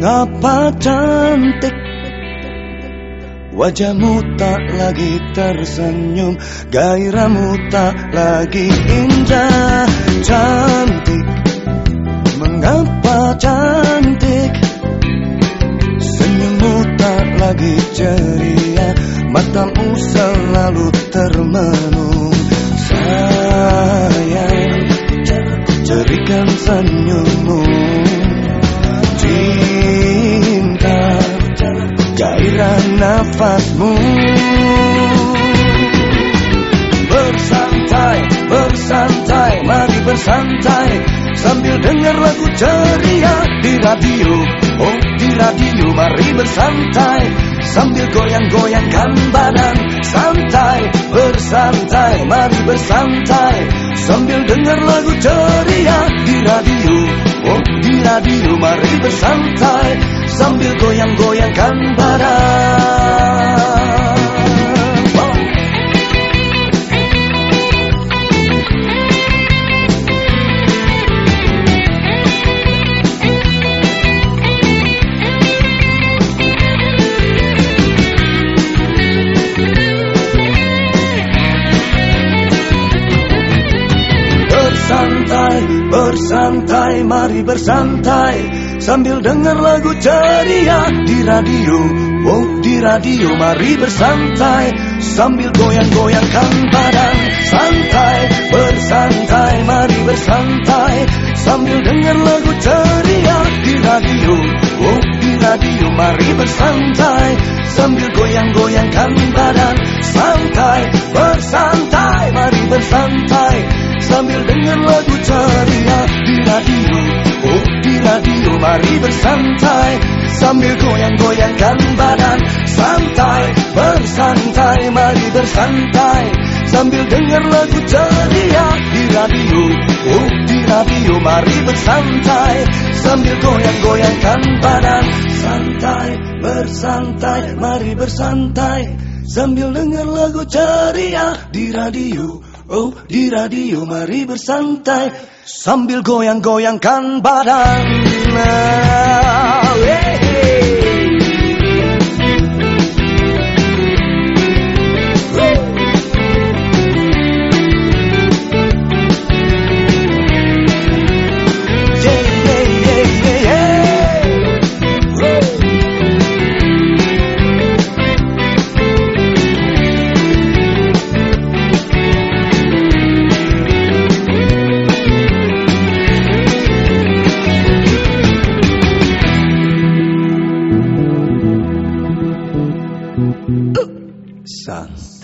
Mengapa cantik? Wajahmu tak lagi tersenyum Gairahmu tak lagi indah. Cantik Senyummu. Gairah nafasmu. Bersantai, bersantai, mari bersantai. Sambil dengar lagu ceria di radio. Oh di radio mari bersantai. Sambil goyang-goyangkan badan. Santai, bersantai, mari bersantai Sambil dengar lagu ceria di radio Oh di radio mari bersantai sambil goyang-goyangkan badan. Bersantai, mari bersantai. Sambil dengar lagu ceria di radio. Oh di radio mari bersantai. Sambil goyang-goyangkan badan Santai bersantai mari bersantai. Sambil dengar lagu ceria di radio. Oh di radio mari bersantai. Sambil goyang-goyangkan badan mari bersantai Sambil goyang-goyangkan badan. Santai bersantai mari bersantai. Sambil dengar lagu ceria di radio. Oh di radio mari bersantai. Sambil goyang-goyangkan badan. Santai bersantai mari bersantai. Sambil dengar lagu ceria di radio Oh di radio mari bersantai Sambil goyang-goyangkan badan sons.